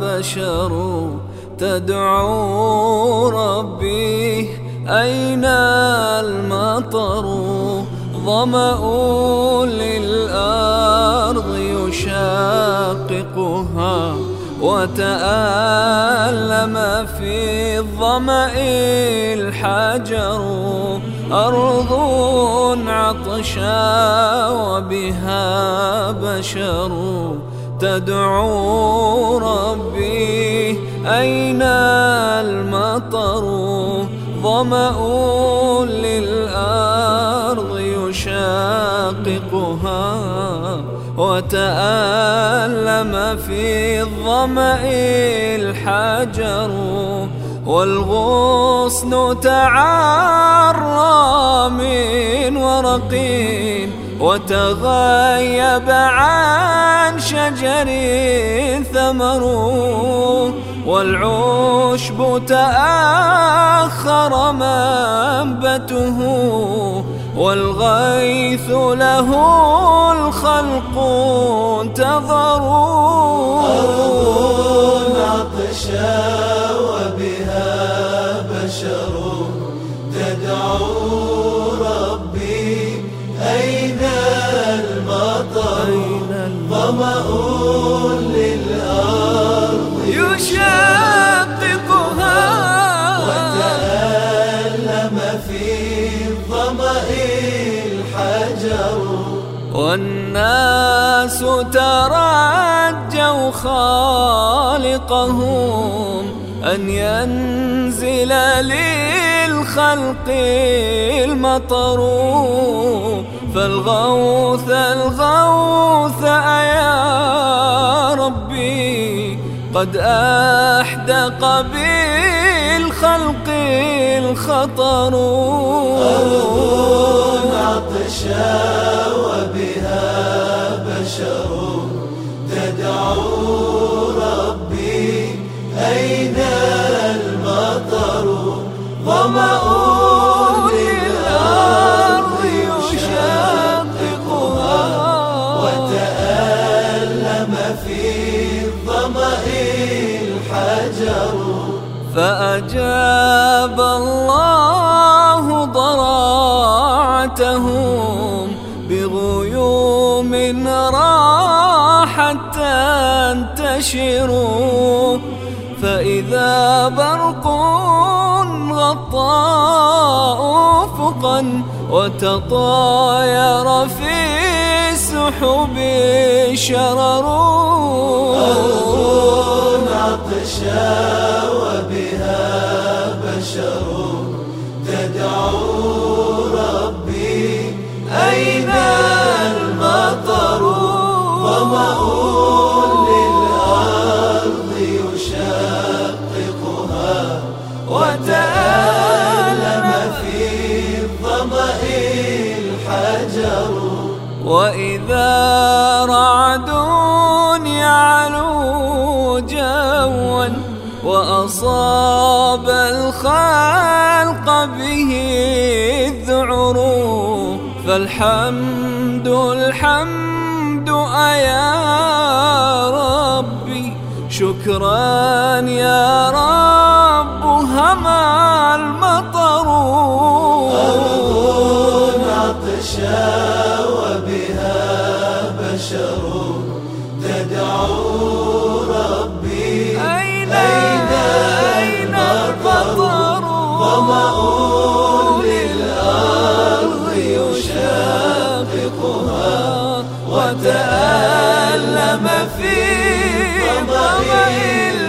بشر تدعو ربي أين المطر؟ ظمأ للأرض يشاققها وتألم في الظمأ الحجر أرض عطشا وبها بشر تدعو ربي. أين المطر؟ ظمأ للأرض يشاققها وتألم في الظمأ الحجر. والغصن تعرى من ورقين وتغيب عن شجر ثمر والعشب تأخر منبته والغيث له الخلق انتظروا تدعو ربي أين المطر؟ ظمأ للأرض؟ يشققها. وتألم في الظمأ الحجر. والناس ترجوا خالقهم. أن ينزل للخلق المطر. فالغوث الغوث يا ربي. قد أحدق بالخلق الخطر. أرض عطشا وبها بشر تدعو. ظمأ للأرض يشققها وتألم في الظمأ الحجر. فأجاب الله ضراعتهم بغيوم راحت تنتشر. فإذا برق غطى أفقا وتطاير في السحب شرر. أرض عطشا وبها بشر تدعو وإذا رعد يعلو جوا وأصاب الخلق به الذعر فالحمد الحمد أيا ربي شكرا يا رب خلقها وتألم في ضمئها